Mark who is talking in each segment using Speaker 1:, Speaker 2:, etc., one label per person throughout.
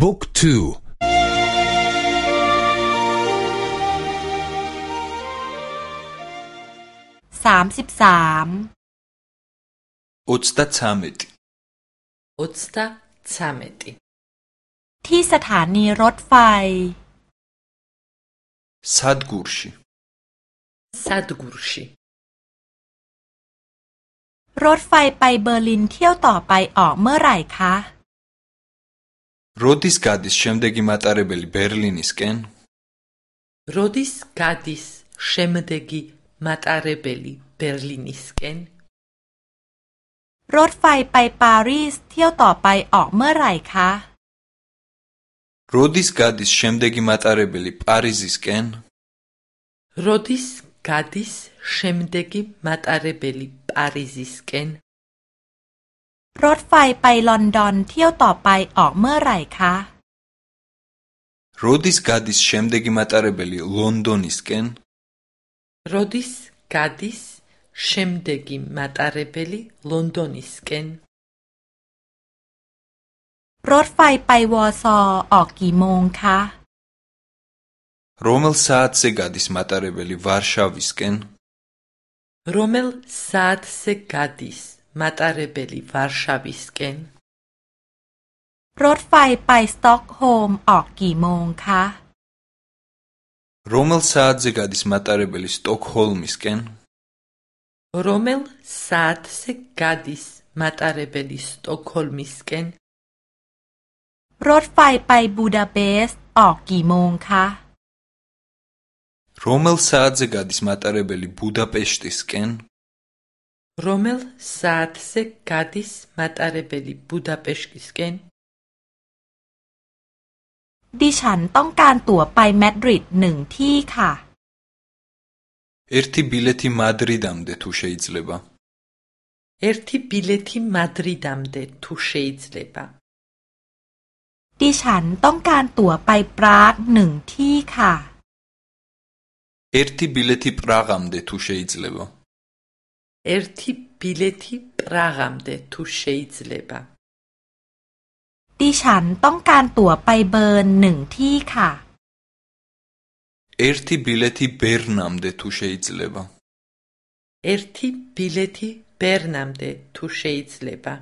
Speaker 1: บุ๊กทู
Speaker 2: สามสิบสาม
Speaker 3: อุ
Speaker 4: ต
Speaker 3: ตะชามิต
Speaker 4: อุตตะชามิต
Speaker 2: ที่สถานีรถไฟ
Speaker 3: ซาดกูรชิ
Speaker 4: ซาดกูรชิ
Speaker 2: รถไฟไปเบอร์ลินเที่ยวต่อไปออกเมื่อไหร่คะ
Speaker 3: როდის გადის შემდეგი მატარებელი ბერლინისკენ?
Speaker 4: როდის გადის შემდეგი მატარებელი ბერლინისკენ?
Speaker 2: รถไฟไปปารีสเที่ยวต่อไปออกเมื่อไหร่คะ
Speaker 3: როდის გადის შემდეგი მატარებელი პარიზისკენ?
Speaker 4: როდის გადის შემდეგი მატარებელი პარიზისკენ?
Speaker 2: รถไฟไปลอนดอนเที่ยวต่อไปออกเมื่อไหร่คะ
Speaker 3: როდის გადის შემდეგი მატარებელი ლონდონისკენ?
Speaker 4: როდის გადის შემდეგი მატარებელი ლონდონისკენ?
Speaker 2: รถไฟไปวอร์ซอออกกี่โมงคะ
Speaker 3: რომელ საათზე გადის მატარებელი ვარშავისკენ?
Speaker 4: რომელ საათზე გადის მატარებელი ვარშავისკენ?
Speaker 2: รถไฟไปสต็อกโฮล์มออกกี่โมงคะ
Speaker 3: რომელ საათზე გადის მატარებელი სტოკჰოლმისკენ?
Speaker 4: რომელ საათზე გადის მატარებელი სტოკჰოლმისკენ?
Speaker 2: รถไฟไปบูดาเปสต์ออกกี่โมงคะ
Speaker 3: რომელ საათზე გადის მატარებელი ბუდაპეშტისკენ?
Speaker 4: რომელ საათზე გადის მატარებელი ბუდაპეშტისკენ?
Speaker 2: ดิฉันต้องการตั๋วไปมาดริดหนึ่งที่ค่ะ
Speaker 3: ერთი ბილეთი მადრიდამდე თუ შეიძლება.
Speaker 4: ერთი ბილეთი მადრიდამდე თუ შეიძლება.
Speaker 2: ดิฉันต้องการตั๋วไปปรากหนึ่งที่ค่ะ
Speaker 3: ერთი ბილეთი პრაღამდე თუ შეიძლება.
Speaker 4: ერთი ბილეთი პრაღამდე თუ შეიძლება.
Speaker 2: ดิฉันต้องการตั๋วไปเบิร์นหนึ่งที่ค่ะ
Speaker 3: ერთი ბილეთი ბერნამდე თუ შეიძლება.
Speaker 4: ერთი ბილეთი ბერნამდე თუ შეიძლება.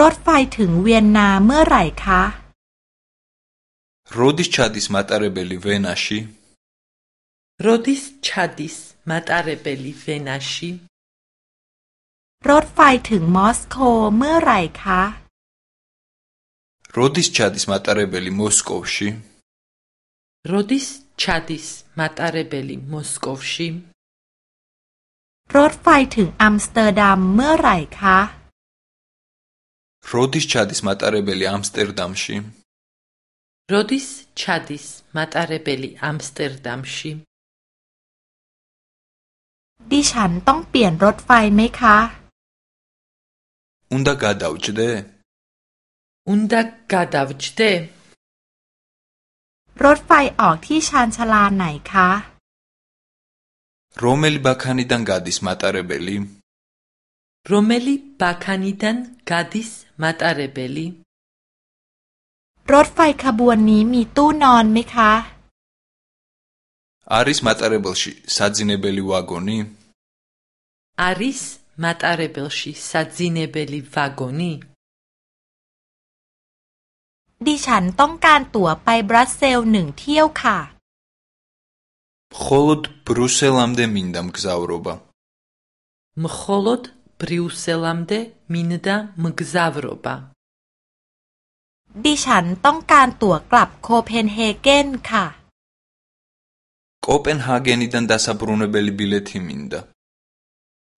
Speaker 2: รถไฟถึงเวียนนาเมื่อไหร่คะ
Speaker 3: როდის ჩადის მატარებელი ვენაში?
Speaker 4: როდის ჩადის მატარებელი ვენაში?
Speaker 2: รถไฟถึงมอสโกเมื่อไหร่คะ
Speaker 3: როდის ჩადის მატარებელი მოსკოვში?
Speaker 4: როდის ჩადის მატარებელი მოსკოვში?
Speaker 2: รถไฟถึงอัมสเตอร์ดัมเมื่อไหร่คะ
Speaker 3: როდის ჩადის მატარებელი ამსტერდამში?
Speaker 4: როდის ჩადის მატარებელი ამსტერდამში?
Speaker 2: ดิฉันต้องเปลี่ยนรถไฟไหมคะ
Speaker 3: უნდა გადავჭდე?
Speaker 4: უნდა გადავჯდე?
Speaker 2: รถไฟออกที่ชานชาลาไหนคะ
Speaker 3: რომელი ბაქანიდან გადის მატარებელი?
Speaker 4: რომელი ბაქანიდან გადის მატარებელი?
Speaker 2: รถไฟขบวนนี้มีตู้นอนไหมคะ
Speaker 3: არის მატარებელში საძინებელი ვაგონი?
Speaker 4: არის მატარებელში საძინებელი ვაგონი?
Speaker 2: ดิฉันต้องการตั๋วไปบรัสเซลหนึ่งเที่ยวค่ะ
Speaker 3: მხოლოდ ბრუსელამდე მინდა მგზავრობა.
Speaker 4: მხოლოდ ბრიუსელამდე მინდა მგზავრობა.
Speaker 2: ดิฉันต้องการตั๋วกลับโคเพนเฮเกนค่ะ
Speaker 3: კოპენჰაგენიდან დასაბრუნებელი ბილეთი მინდა.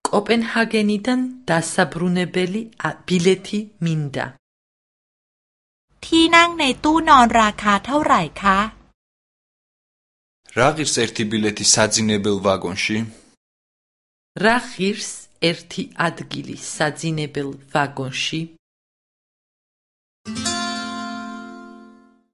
Speaker 4: კოპენჰაგენიდან დასაბრუნებელი ა- ბილეთი მინდა.
Speaker 2: ที่นั่งในตู้นอนราคาเท่าไหร่คะ
Speaker 3: რა ღირს ერთი ბილეთი საძინებელ ვაგონში?
Speaker 4: რა ღირს ერთი ადგილი საძინებელ ვაგონში?